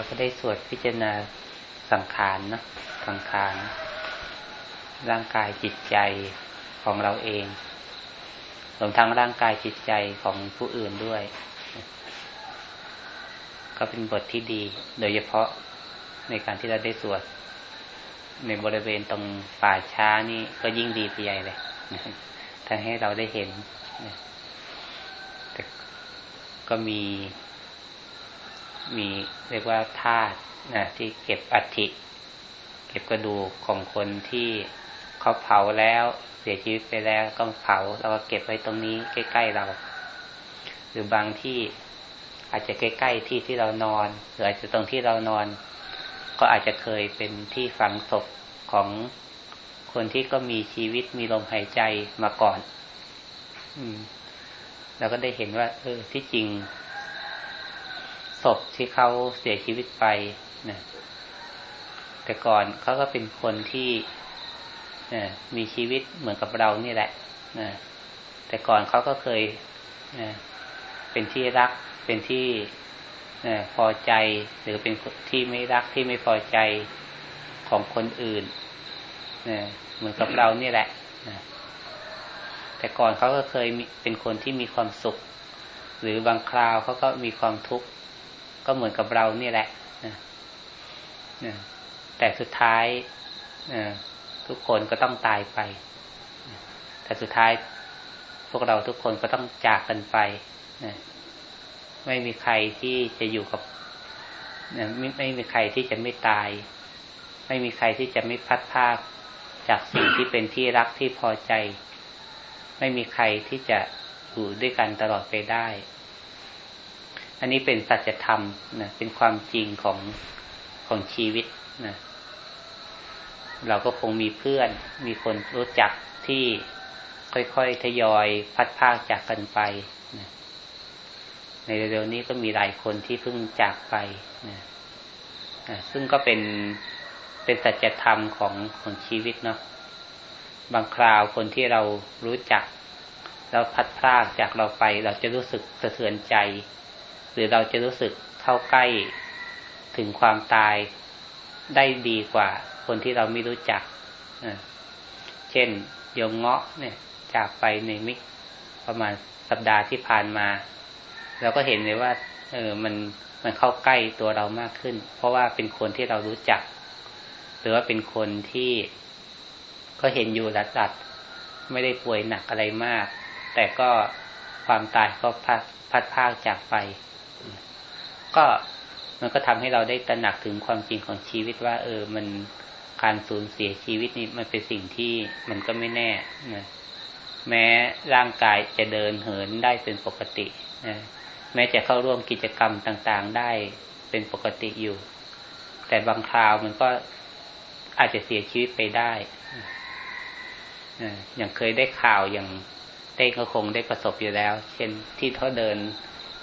เราก็ได้สวดพิจารณาสังขารนะสังขารร่างกายจิตใจของเราเองรวมทั้งร่างกายจิตใจของผู้อื่นด้วย ก็เป็นบทที่ดี โดยเฉพาะในการที่เราได้สวด ในบริเวณตรงป่าช้านี่ก็ยิ่งดีไปใหญ่เลยทั้งให้เราได้เห็น แต่ก็มี มีเรียกว่าธาตุนะที่เก็บอัฐิเก็บกระดูกของคนที่เขาเผาแล้วเสียชีวิตไปแล้วก็เผาแล้วก็เก็บไว้ตรงนี้ใกล้ ๆเรา หรือบางที่อาจจะใกล้ ๆ ที่ที่เรานอน หรืออาจจะตรงที่เรานอน ก็อาจจะเคยเป็นที่ฝังศพของคนที่ก็มีชีวิตมีลมหายใจมาก่อน อืมเราก็ได้เห็นว่า เออที่จริง ศพที่เขาเสียชีวิตไปนะแต่ก่อนเขาก็เป็นคนที่นะมีชีวิตเหมือนกับเรานี่แหละนะแต่ก่อนเขาก็เคยนะเป็นที่รัก เป็นที่นะพอใจ หรือเป็นที่ไม่รักที่ไม่พอใจของคนอื่นนะเหมือนกับเรานี่แหละนะแต่ก่อนเขาก็เคยเป็นคนที่มีความสุข หรือบางคราวเขาก็มีความทุกข์ ก็เหมือนกับเรานี่แหละนะแต่สุดท้ายทุกคนก็ต้องตายไป แต่สุดท้ายพวกเราทุกคนก็ต้องจากกันไปนะไม่มีใครที่จะอยู่กับนะไม่ไม่มีใครที่จะไม่ตาย ไม่มีใครที่จะไม่พัดภาคจากสิ่งที่เป็นที่รักที่พอใจ ไม่มีใครที่จะอยู่ด้วยกันตลอดไปได้ อันนี้เป็นสัจธรรมนะเป็นความจริงของของชีวิตนะเราก็คงมีเพื่อน มีคนรู้จักที่ค่อยๆทยอยพัดพากจากกันไปนะในเร็วๆนี้ก็มีหลายคนที่เพิ่งจากไปนะนะซึ่งก็เป็นเป็นสัจธรรมของของชีวิตเนาะบางคราวคนที่เรารู้จักแล้วพัดพลากจากเราไป เราจะรู้สึกสะเทือนใจ หรือเราจะรู้สึกเข้าใกล้ถึงความตายได้ดีกว่า คนที่เราไม่รู้จัก เช่นโยมเงาะเนี่ย จากไปในมิประมาณสัปดาห์ที่ผ่านมา เราก็เห็นเลยว่า เออมันมันเข้าใกล้ตัวเรามากขึ้น เพราะว่าเป็นคนที่เรารู้จัก หรือว่าเป็นคนที่ก็เห็นอยู่หลัดๆไม่ได้ป่วยหนักอะไรมาก แต่ก็ความตายก็พัดพัดพากจากไป ก็มันก็ทำให้เราได้ตระหนักถึงความจริงของชีวิตว่า เออ มันการสูญเสียชีวิตนี่มันเป็นสิ่งที่มันก็ไม่แน่นะแม้ร่างกายจะเดินเหินได้เป็นปกตินะแม้จะเข้าร่วมกิจกรรมต่างๆได้เป็นปกติอยู่ แต่บางคราวมันก็อาจจะเสียชีวิตไปได้อย่างเคยได้ข่าวอย่างเต้ก็คงได้ประสบอยู่แล้ว เช่นที่เขาเดิน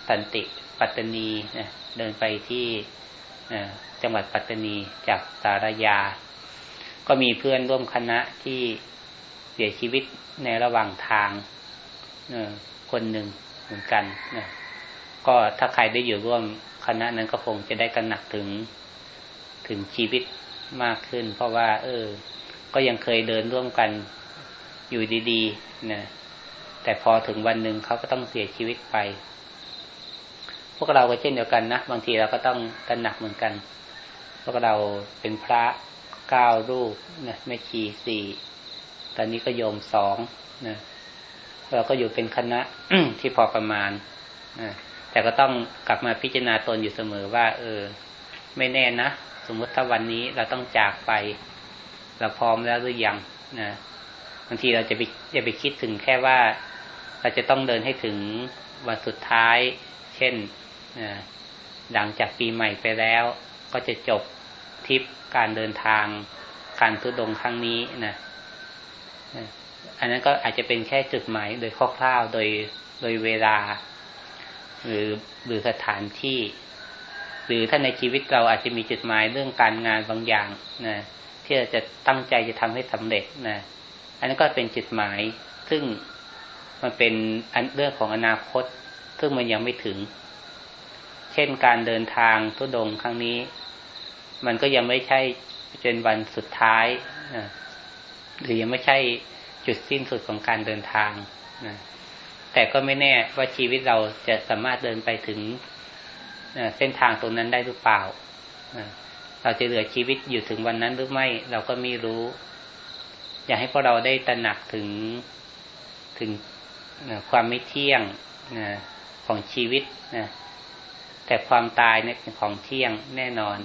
สันติ ปัตตานีนะเดินไปที่จังหวัดปัตตานีจากสารยา ก็มีเพื่อนร่วมคณะที่เสียชีวิตในระหว่างทางคนหนึ่งเหมือนกันนะก็ถ้าใครได้อยู่ร่วมคณะนั้นก็คงจะได้กระหนักถึงถึงชีวิตมากขึ้น เพราะว่า เออ ก็ยังเคยเดินร่วมกันอยู่ดีๆนะแต่พอถึงวันหนึ่งเขาก็ต้องเสียชีวิตไป พวกเราก็เช่นเดียวกันนะ บางทีเราก็ต้องตระหนักเหมือนกัน พวกเราเป็นพระเก้ารูปนะแม่ชีสี่ตอนนี้ก็โยมสองนะเราก็อยู่เป็นคณะที่พอประมาณนะแต่ก็ต้องกลับมาพิจารณาตนอยู่เสมอว่า เออ ไม่แน่นะ สมมติถ้าวันนี้เราต้องจากไป เราพร้อมแล้วหรือยังนะบางทีเราจะไปจะไปคิดถึงแค่ว่า เราจะต้องเดินให้ถึงวันสุดท้าย เช่น หลังจากปีใหม่ไปแล้วก็จะจบทริปการเดินทางการทุดงครั้งนี้นะอันนั้นก็อาจจะเป็นแค่จุดหมายโดยคร่าวๆโดยโดยเวลา หรือหรือสถานที่ หรือถ้าในชีวิตเราอาจจะมีจุดหมายเรื่องการงานบางอย่างนะที่เราจะตั้งใจจะทำให้สำเร็จนะอันนั้นก็เป็นจุดหมาย ซึ่งมันเป็นเรื่องของอนาคต ซึ่งมันยังไม่ถึง ช่นการเดินทางทุดงครั้งนี้ มันก็ยังไม่ใช่เป็นวันสุดท้ายนะหรือยังไม่ใช่จุดสิ้นสุดของการเดินทางนะแต่ก็ไม่แน่ว่าชีวิตเราจะสามารถเดินไปถึงเส้นทางตรงนั้นได้หรือเปล่า เราจะเหลือชีวิตอยู่ถึงวันนั้นหรือไม่ เราก็ไม่รู้ อยากให้พวกเราได้ตระหนักถึงถึงความไม่เที่ยงของชีวิตนะ แต่ความตายเนี่ยเป็นของเที่ยงแน่นอน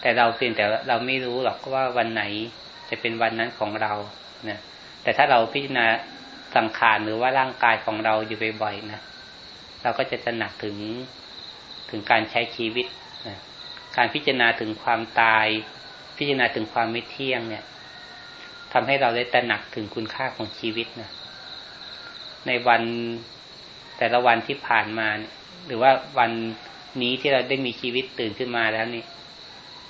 แต่เราเพียงแต่เราไม่รู้หรอกว่าวันไหนจะเป็นวันนั้นของเรานะแต่ถ้าเราพิจารณาสังขารหรือว่าร่างกายของเราอยู่บ่อยๆนะเราก็จะตระหนักถึงถึงการใช้ชีวิตนะการพิจารณาถึงความตาย พิจารณาถึงความไม่เที่ยงเนี่ยทำให้เราได้ตระหนักถึงคุณค่าของชีวิตนะในวันแต่ละวันที่ผ่านมา หรือว่าวันนี้ที่เราได้มีชีวิตตื่นขึ้นมาแล้วนี่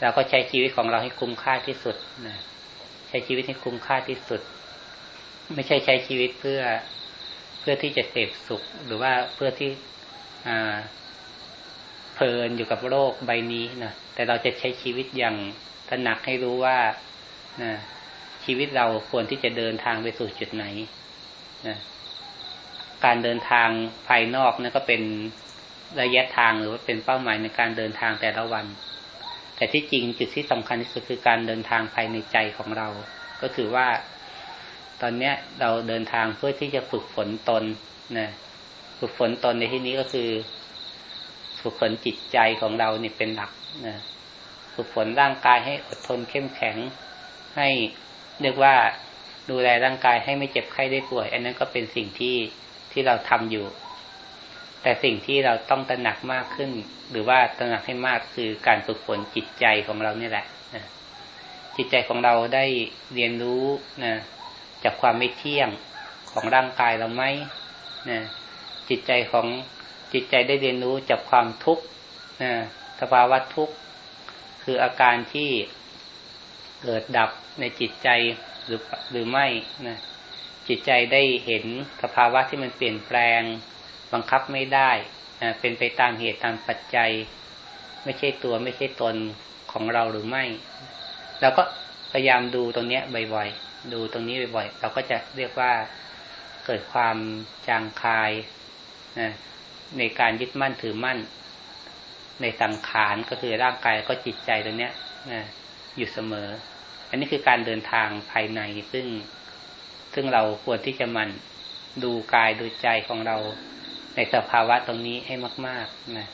เราก็ใช้ชีวิตของเราให้คุ้มค่าที่สุดนะใช้ชีวิตให้คุ้มค่าที่สุด ไม่ใช่ใช้ชีวิตเพื่อเพื่อที่จะเสพสุข หรือว่าเพื่อที่อ่าเพลินอยู่กับโลกใบนี้นะแต่เราจะใช้ชีวิตอย่างตระหนักให้รู้ว่านะชีวิตเราควรที่จะเดินทางไปสู่จุดไหนนะการเดินทางภายนอกนั่นก็เป็น ระยะทางหรือว่าเป็นเป้าหมายในการเดินทางแต่ละวัน แต่ที่จริงจุดที่สำคัญที่สุดคือการเดินทางภายในใจของเรา ก็คือว่า ตอนเนี้ยเราเดินทางเพื่อที่จะฝึกฝนตนนะฝึกฝนตนในที่นี้ก็คือ ฝึกฝนจิตใจของเราเนี่ยเป็นหลักนะฝึกฝนร่างกายให้อดทนเข้มแข็ง ให้เรียกว่าดูแลร่างกายให้ไม่เจ็บไข้ได้ป่วย อันนั้นก็เป็นสิ่งที่ที่เราทำอยู่ แต่สิ่งที่เราต้องตระหนักมากขึ้น หรือว่าตระหนักให้มากคือการฝึกฝนจิตใจของเราเนี่แหละนะจิตใจของเราได้เรียนรู้นะจากความไม่เที่ยงของร่างกายเราไหมนะจิตใจของจิตใจได้เรียนรู้จากความทุกข์นะสภาวะทุกข์คืออาการที่เกิดดับในจิตใจหรือหรือไม่นะจิตใจได้เห็นสภาวะที่มันเปลี่ยนแปลง บังคับไม่ได้เป็นไปตามเหตุตามปัจจัย ไม่ใช่ตัวไม่ใช่ตนของเราหรือไม่เราก็พยายามดูตรงนี้บ่อยๆ ดูตรงนี้บ่อยๆ เราก็จะเรียกว่าเกิดความจางคายนะในการยึดมั่นถือมั่น ในสังขารก็คือร่างกายก็จิตใจตรงนี้นะอยู่เสมอ อันนี้คือการเดินทางภายในซึ่ง ซึ่งเราควรที่จะมันดูกายดูใจของเรา ในสภาวะตรงนี้ให้มาก ๆ นะ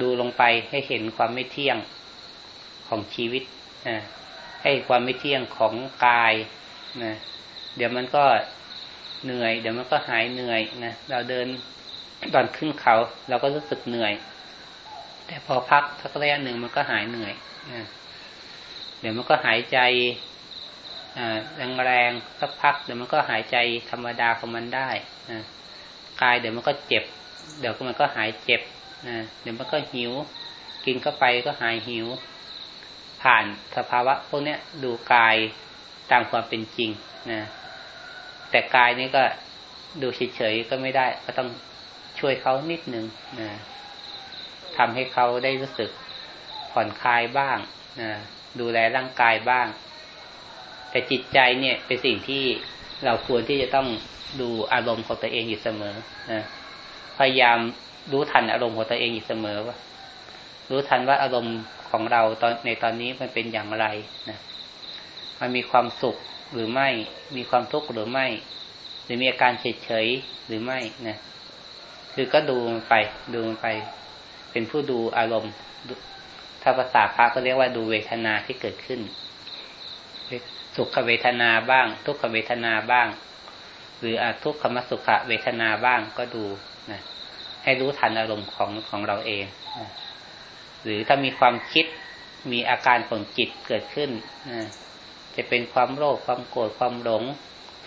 ดูลงไปให้เห็นความไม่เที่ยงของชีวิตนะให้ความไม่เที่ยงของกายนะเดี๋ยวมันก็เหนื่อย เดี๋ยวมันก็หายเหนื่อยนะเราเดินตอนขึ้นเขา เราก็รู้สึกเหนื่อย แต่พอพักสักระยะหนึ่งมันก็หายเหนื่อยนะเดี๋ยวมันก็หายใจแรงๆสักพักเดี๋ยวมันก็หายใจธรรมดาของมันได้นะ กายเดี๋ยวมันก็เจ็บ เดี๋ยวมันก็หายเจ็บนะเดี๋ยวมันก็หิว กินเข้าไปก็หายหิว ผ่านสภาวะพวกนี้ดูกายตามความเป็นจริงนะแต่กายนี้ก็ดูเฉยๆก็ไม่ได้ ก็ต้องช่วยเขานิดนึงนะทำให้เขาได้รู้สึกผ่อนคลายบ้างนะดูแลร่างกายบ้าง แต่จิตใจเนี่ยเป็นสิ่งที่เราควรที่จะต้อง ดูอารมณ์ของตัวเองอยู่เสมอนะพยายามรู้ทันอารมณ์ของตัวเองอยู่เสมอว่า รู้ทันว่าอารมณ์ของเราตอนในตอนนี้มันเป็นอย่างไรนะมันมีความสุขหรือไม่ มีความทุกข์หรือไม่ หรือมีอาการเฉยเฉยหรือไม่นะคือก็ดูมันไป ดูมันไป เป็นผู้ดูอารมณ์ถ้าภาษาพระก็เรียกว่าดูเวทนาที่เกิดขึ้นสุขเวทนาบ้าง ทุกขเวทนาบ้าง หรืออาทุกขมสุขเวทนาบ้างก็ดูนะให้รู้ทันอารมณ์ของของเราเองนะหรือถ้ามีความคิดมีอาการของจิตเกิดขึ้นนะจะเป็นความโลภความโกรธความหลง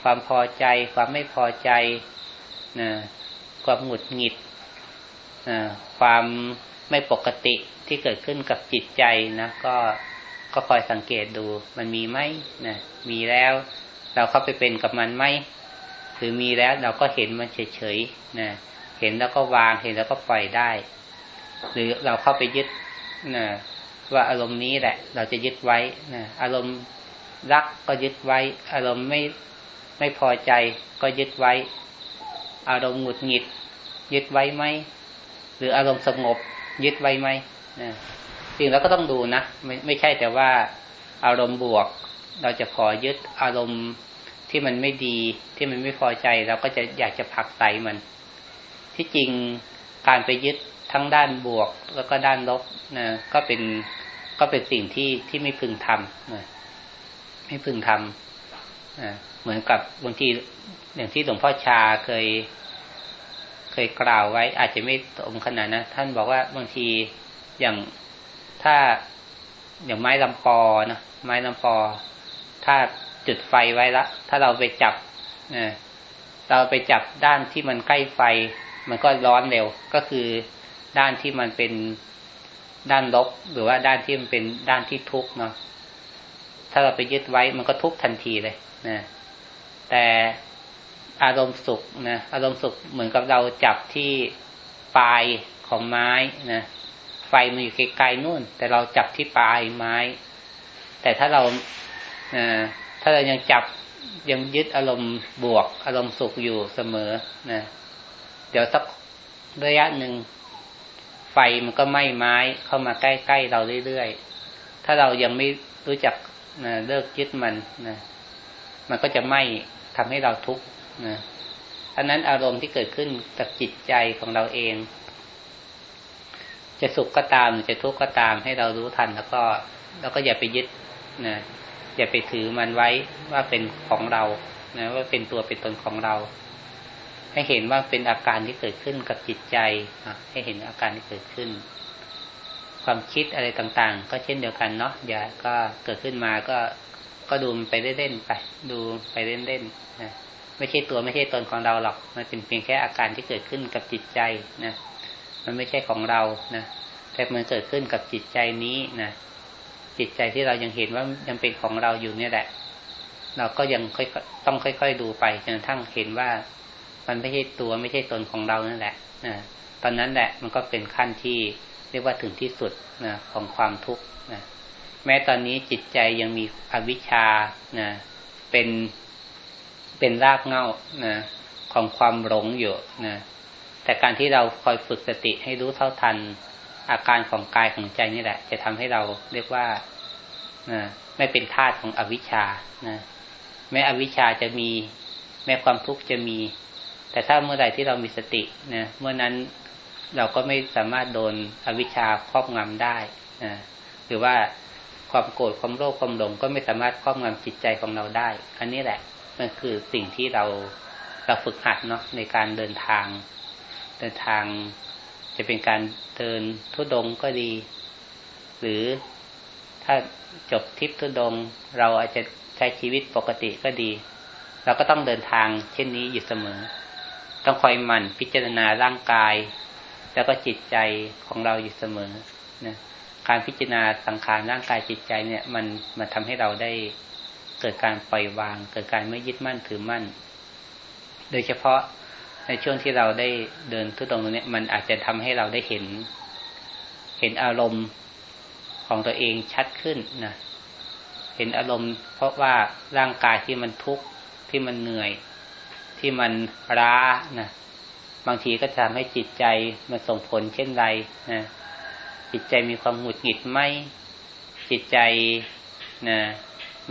ความพอใจ ความไม่พอใจนะความหงุดหงิดนะความไม่ปกติที่เกิดขึ้นกับจิตใจนะก็ก็คอยสังเกตดู มันมีไหมนะมีแล้ว เราเข้าไปเป็นกับมันไหม หรือมีแล้วเราก็เห็นมันเฉยๆนะเห็นแล้วก็วางเห็นแล้วก็ปล่อยได้ หรือเราเข้าไปยึดนะว่าอารมณ์นี้แหละ เราจะยึดไว้นะอารมณ์รักก็ยึดไว้ อารมณ์ไม่ไม่พอใจก็ยึดไว้ อารมณ์หงุดหงิด ยึดไว้ไหมหรืออารมณ์สงบยึดไว้ไหมนะจริงแล้วก็ต้องดูนะไม่ไม่ใช่แต่ว่าอารมณ์บวก เราจะขอยึดอารมณ์ ที่มันไม่ดีที่มันไม่พอใจเราก็จะอยากจะผลักไสมัน ที่จริงการไปยึดทั้งด้านบวกแล้วก็ด้านลบนะก็เป็นก็เป็นสิ่งที่ที่ไม่พึงทำนะไม่พึงทำนะเหมือนกับบางทีอย่างที่หลวงพ่อชาเคย เคยกล่าวไว้ อาจจะไม่ตรงขนาดนะท่านบอกว่าบางทีอย่างถ้าอย่างไม้ลำปอนะไม้ลำปอถ้า จุดไฟไว้ละ ถ้าเราไปจับเราไปจับด้านที่มันใกล้ไฟ มันก็ร้อนเร็ว ก็คือด้านที่มันเป็นด้านลบ หรือว่าด้านที่มันเป็นด้านที่ทุกข์เนาะ ถ้าเราไปยึดไว้มันก็ทุกข์ทันทีเลยนะแต่อารมณ์สุขนะอารมณ์สุขเหมือนกับเราจับที่ปลายของไม้นะไฟมันอยู่ไกลๆนู่น แต่เราจับที่ปลายไม้ แต่ถ้าเรา ถ้าเรายังจับยังยึดอารมณ์บวก อารมณ์สุขอยู่เสมอนะเดี๋ยวสักระยะหนึ่งไฟมันก็ไหม้ไม้เข้ามาใกล้ๆเราเรื่อยๆ ถ้าเรายังไม่รู้จักนะเลิกยึดมันนะมันก็จะไหม้ทำให้เราทุกข์นะอันนั้นอารมณ์ที่เกิดขึ้นกับจิตใจของเราเอง จะสุขก็ตามจะทุกข์ก็ตามให้เรารู้ทัน แล้วก็ แล้วก็อย่าไปยึดนะ อย่าไปถือมันไว้ว่าเป็นของเรานะว่าเป็นตัวเป็นตนของเรา ให้เห็นว่าเป็นอาการที่เกิดขึ้นกับจิตใจให้เห็นอาการที่เกิดขึ้น ความคิดอะไรต่างๆ ก็เช่นเดียวกันเนาะอย่าก็เกิดขึ้นมาก็ก็ดูมันไปเล่นๆไป ดูไปเล่นๆนะไม่ใช่ตัวไม่ใช่ตนของเราหรอก มันเป็นเพียงแค่อาการที่เกิดขึ้นกับจิตใจนะมันไม่ใช่ของเรานะแต่มันเกิดขึ้นกับจิตใจนี้นะ จิตใจที่เรายังเห็นว่ายังเป็นของเราอยู่เนี่ยแหละ เราก็ยังค่อยต้องค่อย ๆ ดูไปจนกระทั่งเห็นว่า มันไม่ใช่ตัวไม่ใช่ตนของเรานั่นแหละนะตอนนั้นแหละมันก็เป็นขั้นที่เรียกว่าถึงที่สุดนะของความทุกข์นะแม้ตอนนี้จิตใจยังมีอวิชชานะเป็นเป็นรากเหง้านะของความหลงอยู่นะแต่การที่เราคอยฝึกสติให้รู้เท่าทัน อาการของกายของใจนี่แหละ จะทำให้เราเรียกว่านะไม่เป็นธาตุของอวิชชานะแม้อวิชชาจะมี แม้ความทุกข์จะมี แต่ถ้าเมื่อใดที่เรามีสตินะเมื่อนั้นเราก็ไม่สามารถโดนอวิชชาครอบงำได้นะหรือว่าความโกรธความโลภความหลงก็ไม่สามารถครอบงำจิตใจของเราได้ อันนี้แหละมันคือสิ่งที่เราเราฝึกหัดเนาะในการเดินทาง เดินทาง จะเป็นการเดินทุดงก็ดี หรือถ้าจบทริปทุดง เราอาจจะใช้ชีวิตปกติก็ดี เราก็ต้องเดินทางเช่นนี้อยู่เสมอ ต้องคอยหมั่นพิจารณาร่างกาย แล้วก็จิตใจของเราอยู่เสมอนะการพิจารณาสังขารร่างกายจิตใจเนี่ย มันมันทำให้เราได้เกิดการปล่อยวาง เกิดการไม่ยึดมั่นถือมั่น โดยเฉพาะ ในช่วงที่เราได้เดินทุดงตรงนี้มันอาจจะทำให้เราได้เห็น เห็นอารมณ์ของตัวเองชัดขึ้นนะเห็นอารมณ์ เพราะว่าร่างกายที่มันทุกข์ที่มันเหนื่อย ที่มันร้านะบางทีก็ทำให้จิตใจมันส่งผลเช่นไรนะจิตใจมีความหงุดหงิดไหมจิตใจนะ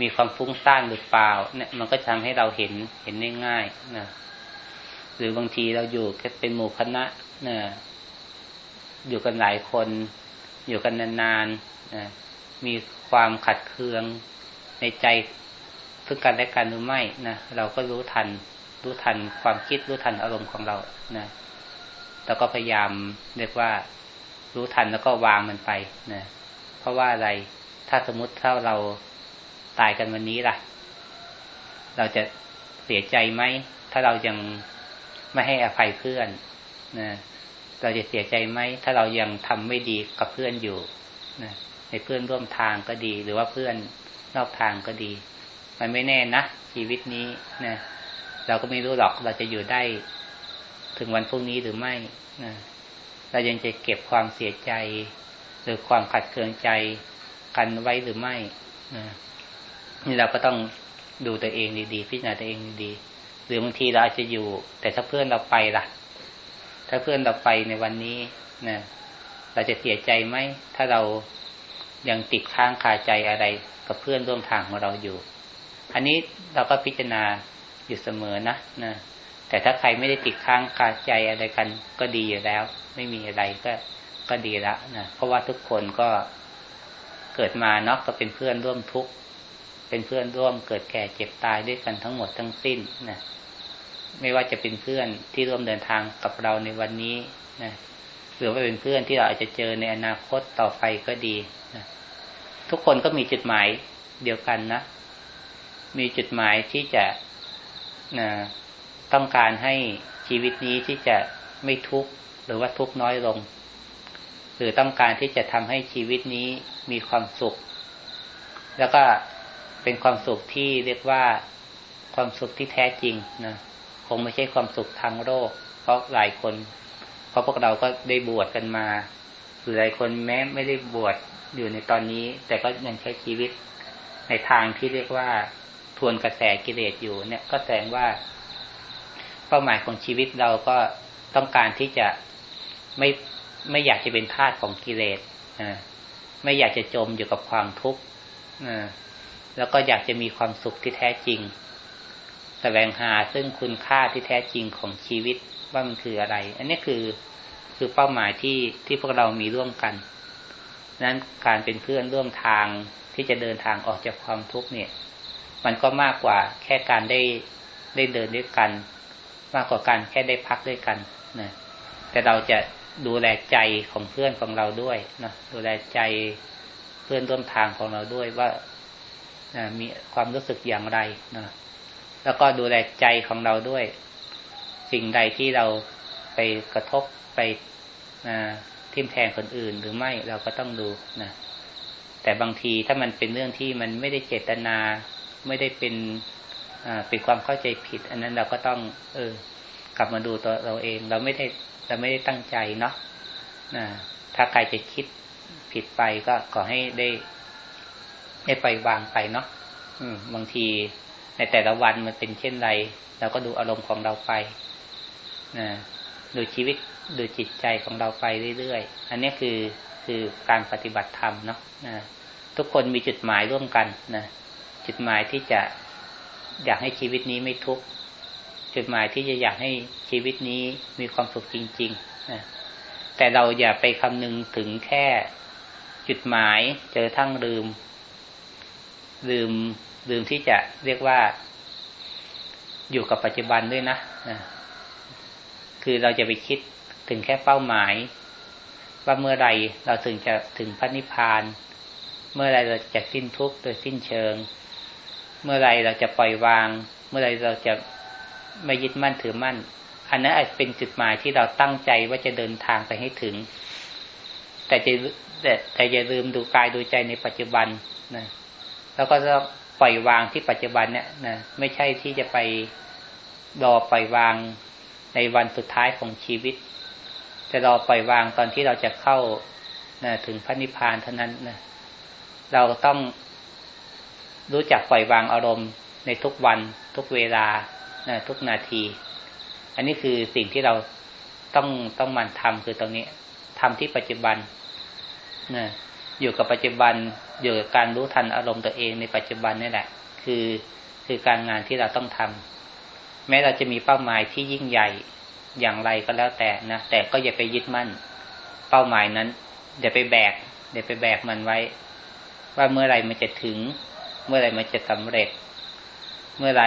มีความฟุ้งซ่านหรือเปล่า เนี่ย มันก็ทำให้เราเห็นเห็นได้ง่ายนะ หรือบางทีเราอยู่แค่เป็นหมู่คณะนะอยู่กันหลายคน อยู่กันนานๆนะมีความขัดเคืองในใจซึ่งกันและกันหรือไม่นะเราก็รู้ทัน รู้ทันความคิดรู้ทันอารมณ์ของเรานะแล้วก็พยายามเรียกว่ารู้ทันแล้วก็วางมันไปนะเพราะว่าอะไรถ้าสมมติถ้าเราตายกันวันนี้ล่ะ เราจะเสียใจไหม ถ้าเรายัง ไม่ให้อภัยเพื่อนนะเราจะเสียใจไหมถ้าเรายังทำไม่ดีกับเพื่อนอยู่นะในเพื่อนร่วมทางก็ดี หรือว่าเพื่อนนอกทางก็ดี มันไม่แน่นะชีวิตนี้นะเราก็ไม่รู้หรอกเราจะอยู่ได้ถึงวันพรุ่งนี้หรือไม่นะเรายังจะเก็บความเสียใจ หรือความขัดเคืองใจกันไว้หรือไม่นี่เราก็ต้องดูตัวเองดีๆ พิจารณาตัวเองดีๆ หรือบางทีเราอาจจะอยู่ แต่ถ้าเพื่อนเราไปล่ะ ถ้าเพื่อนเราไปในวันนี้นะเราจะเสียใจไหมถ้าเรายังติดค้างคาใจอะไรกับเพื่อนร่วมทางของเราอยู่ อันนี้เราก็พิจารณาอยู่เสมอนะนะแต่ถ้าใครไม่ได้ติดค้างคาใจอะไรกันก็ดีอยู่แล้ว ไม่มีอะไรก็ก็ดีละนะเพราะว่าทุกคนก็เกิดมาเนาะก็เป็นเพื่อนร่วมทุกข์ เป็นเพื่อนร่วมเกิดแก่เจ็บตายด้วยกันทั้งหมดทั้งสิ้นนะไม่ว่าจะเป็นเพื่อนที่ร่วมเดินทางกับเราในวันนี้นะหรือว่าเป็นเพื่อนที่เราอาจจะเจอในอนาคตต่อไปก็ดีนะทุกคนก็มีจุดหมายเดียวกันนะ มีจุดหมายที่จะนะต้องการให้ชีวิตนี้ที่จะไม่ทุกข์หรือว่าทุกข์น้อยลง หรือต้องการที่จะทำให้ชีวิตนี้มีความสุข แล้วก็ เป็นความสุขที่เรียกว่าความสุขที่แท้จริงนะคงไม่ใช่ความสุขทางโลกเพราะหลายคน เพราะพวกเราก็ได้บวชกันมาหรือหลายคนแม้ไม่ได้บวชอยู่ในตอนนี้ แต่ก็ยังใช้ชีวิตในทางที่เรียกว่าทวนกระแสกิเลสอยู่เนี่ย ก็แสดงว่า เป้าหมายของชีวิตเราก็ต้องการที่จะไม่ไม่อยากจะเป็นทาสของกิเลสไม่อยากจะจมอยู่กับความทุกข์ แล้วก็อยากจะมีความสุขที่แท้จริง แสวงหาซึ่งคุณค่าที่แท้จริงของชีวิตว่ามันคืออะไร อันนี้คือคือเป้าหมายที่ที่พวกเรามีร่วมกัน นั้นการเป็นเพื่อนร่วมทางที่จะเดินทางออกจากความทุกข์เนี่ย มันก็มากกว่าแค่การได้ได้เดินด้วยกัน มากกว่าการแค่ได้พักด้วยกันนะแต่เราจะดูแลใจของเพื่อนของเราด้วยนะดูแลใจเพื่อนร่วมทางของเราด้วยว่า มีความรู้สึกอย่างไรนะแล้วก็ดูแลใจของเราด้วย สิ่งใดที่เราไปกระทบไปทิมแทงคนอื่น หรือไม่เราก็ต้องดูนะแต่บางทีถ้ามันเป็นเรื่องที่มันไม่ได้เจตนา ไม่ได้เป็นเป็นความเข้าใจผิด อันนั้นเราก็ต้อง เออ กลับมาดูตัวเราเอง เราไม่ได้เราไม่ได้ตั้งใจเนาะนะถ้าใครจะคิดผิดไปก็ขอให้ได้ ได้ไปวางไปเนาะอืมบางทีในแต่ละวันมันเป็นเช่นไรเราก็ดูอารมณ์ของเราไปนะดูชีวิตดูจิตใจของเราไปเรื่อยๆ อันนี้คือคือการปฏิบัติธรรมเนาะนะทุกคนมีจุดหมายร่วมกันนะจุดหมายที่จะอยากให้ชีวิตนี้ไม่ทุกข์จุดหมายที่จะอยากให้ชีวิตนี้มีความสุขจริงๆนะแต่เราอย่าไปคำนึงถึงแค่จุดหมายเจอทั้งลืม ลืมลืมที่จะเรียกว่าอยู่กับปัจจุบันด้วยนะนะคือเราจะไปคิดถึงแค่เป้าหมาย ว่าเมื่อไรเราถึงจะถึงพระนิพพาน เมื่อไรเราจะสิ้นทุกข์โดยสิ้นเชิง เมื่อไรเราจะปล่อยวาง เมื่อไรเราจะไม่ยึดมั่นถือมั่น อันนั้นอาจเป็นจุดหมายที่เราตั้งใจว่าจะเดินทางไปให้ถึง แต่จะแต่แต่อย่าลืมดูกายดูใจในปัจจุบันนะ แล้วก็ต้องปล่อยวางที่ปัจจุบันเนี่ยนะไม่ใช่ที่จะไปรอปล่อยวางในวันสุดท้ายของชีวิต จะรอปล่อยวางตอนที่เราจะเข้านะถึงพระนิพพานเท่านั้นนะเราต้องรู้จักปล่อยวางอารมณ์ในทุกวันทุกเวลานะทุกนาที อันนี้คือสิ่งที่เราต้องต้องมันทำคือตรงนี้ทำที่ปัจจุบันนะอยู่กับปัจจุบัน อยู่กับการรู้ทันอารมณ์ตัวเองในปัจจุบันนี่แหละ คือคือการงานที่เราต้องทำแม้เราจะมีเป้าหมายที่ยิ่งใหญ่อย่างไรก็แล้วแต่นะแต่ก็อย่าไปยึดมั่น เป้าหมายนั้นอย่าไปแบกอย่าไปแบกมันไว้ ว่าเมื่อไรมันจะถึง เมื่อไรมันจะสำเร็จ เมื่อไร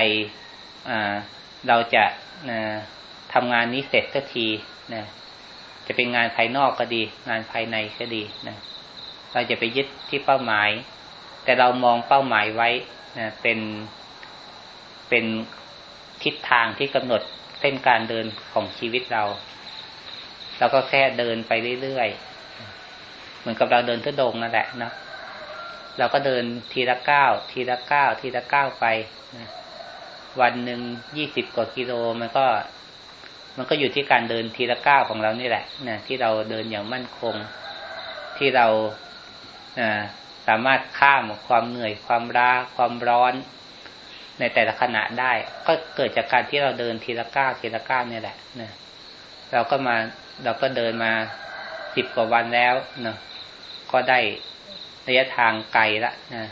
เราจะทำงานนี้เสร็จสักทีนะจะเป็นงานภายนอกก็ดี งานภายในก็ดีนะ เราจะไปยึดที่เป้าหมาย แต่เรามองเป้าหมายไว้นะเป็นเป็นทิศทางที่กำหนดเส้นการเดินของชีวิตเรา เราก็แค่เดินไปเรื่อยๆ เหมือนกับเราเดินทุดงนั่นแหละนะเราก็เดินทีละก้าวทีละก้าวทีละก้าวไปนะวันหนึ่งยี่สิบกว่ากิโลมันก็ มันก็อยู่ที่การเดินทีละก้าวของเรานี่แหละนะที่เราเดินอย่างมั่นคง ที่เรา สามารถข้ามความเหนื่อยความร้าความร้อน ในแต่ละขณะได้ ก็เกิดจากการที่เราเดินทีละก้าวทีละก้าวนี่ยแหละนะเราก็มาเราก็เดินมาสิบกว่าวันแล้วนะก็ได้ระยะทางไกลละนะ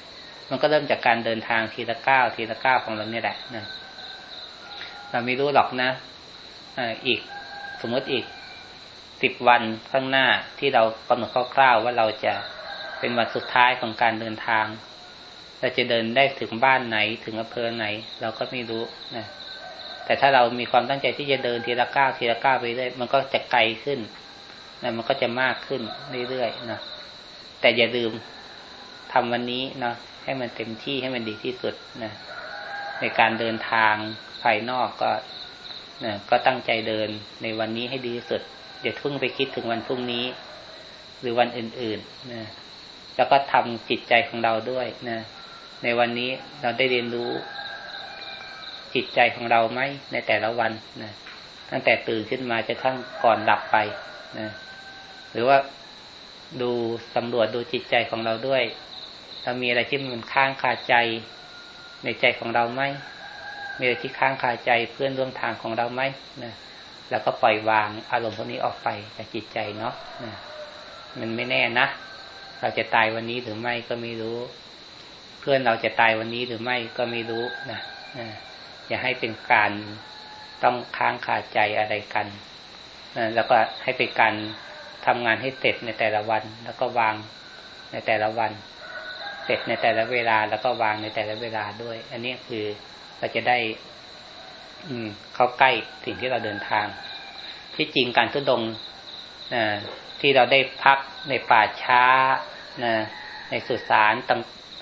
มันก็เริ่มจากการเดินทางทีละก้าวทีละก้าวของเราเนี่ยแหละนะเราไม่รู้หรอกนะอีกสมมติอีกสิบวันข้างหน้าที่เรากำหนดคร่าวๆว่าเราจะ เป็นวันสุดท้ายของการเดินทาง เราจะเดินได้ถึงบ้านไหนถึงอำเภอไหน เราก็ไม่รู้นะแต่ถ้าเรามีความตั้งใจที่จะเดินทีละก้าวทีละก้าวไปเรื่อยมันก็จะไกลขึ้นนะมันก็จะมากขึ้นเรื่อยๆนะแต่อย่าลืมทำวันนี้เนาะให้มันเต็มที่ให้มันดีที่สุดนะในการเดินทางภายนอกก็นะก็ตั้งใจเดินในวันนี้ให้ดีที่สุดอย่าทุ่งไปคิดถึงวันพรุ่งนี้ หรือวันอื่นๆนะ แล้วก็ทำจิตใจของเราด้วยนะในวันนี้เราได้เรียนรู้ จิตใจของเราไหมในแต่ละวันนะตั้งแต่ตื่นขึ้นมาจะทั้งก่อนหลับไปนะหรือว่าดูสำรวจดูจิตใจของเราด้วยเรามีอะไรที่มันค้างคาใจในใจของเราไหมมีอะไรที่ค้างคาใจเพื่อนร่วมทางของเราไหมนะแล้วก็ปล่อยวางอารมณ์พวกนี้ออกไปจากจิตใจเนาะนะมันไม่แน่นะ เราจะตายวันนี้หรือไม่ก็ไม่รู้ เพื่อนเราจะตายวันนี้หรือไม่ก็ไม่รู้นะอย่าให้เป็นการต้องค้างคาใจอะไรกันแล้วก็ให้เป็นการทำงานให้เสร็จในแต่ละวัน แล้วก็วางในแต่ละวัน เสร็จในแต่ละเวลา แล้วก็วางในแต่ละเวลาด้วย อันนี้คือเราจะได้ อืม เข้าใกล้สิ่งที่เราเดินทาง ที่จริงการทุดง นะที่เราได้พักในป่าช้านะในสุสาน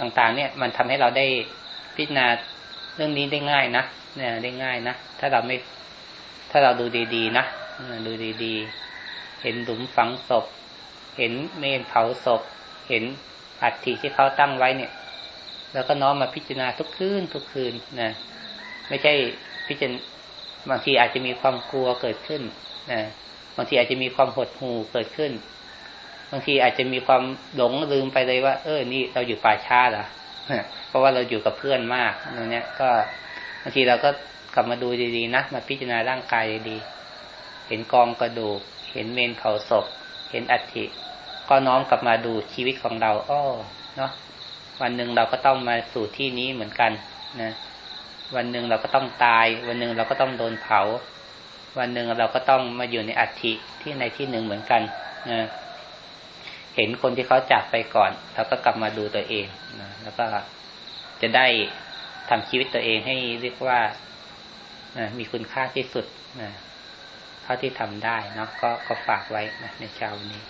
ต่างๆ เนี่ย มันทำให้เราได้พิจารณาเรื่องนี้ได้ง่ายนะเนี่ยได้ง่ายนะถ้าเราไม่ถ้าเราดูดีๆนะดูดีๆ เห็นหลุมฝังศพ เห็นเมนเผาศพ เห็นอัฐิที่เขาตั้งไว้เนี่ย แล้วก็น้อมมาพิจารณาทุกคืนทุกคืนนะไม่ใช่พิจารณาบางทีอาจจะมีความกลัวเกิดขึ้นนะ บางทีอาจจะมีความหดหู่เกิดขึ้น บางทีอาจจะมีความหลงลืมไปเลยว่า เออ นี่เราอยู่ป่าช้าเหรอเพราะว่าเราอยู่กับเพื่อนมากตรงนี้ก็บางทีเราก็กลับมาดูดีๆนะมาพิจารณาร่างกายดีๆเห็นกองกระดูก เห็นเมนเผาศพ เห็นอัฐิก็น้อมกลับมาดูชีวิตของเราอ้อเนาะวันหนึ่งเราก็ต้องมาสู่ที่นี้เหมือนกันนะวันหนึ่งเราก็ต้องตาย วันหนึ่งเราก็ต้องโดนเผา วันหนึ่งเราก็ต้องมาอยู่ในอัฐิที่ในที่หนึ่งเหมือนกันนะเห็นคนที่เขาจากไปก่อนเราก็กลับมาดูตัวเองนะแล้วก็จะได้ทำชีวิตตัวเองให้เรียกว่านะมีคุณค่าที่สุดนะเท่าที่ทำได้นะก็ก็ฝากไว้นะในเช้าวันนี้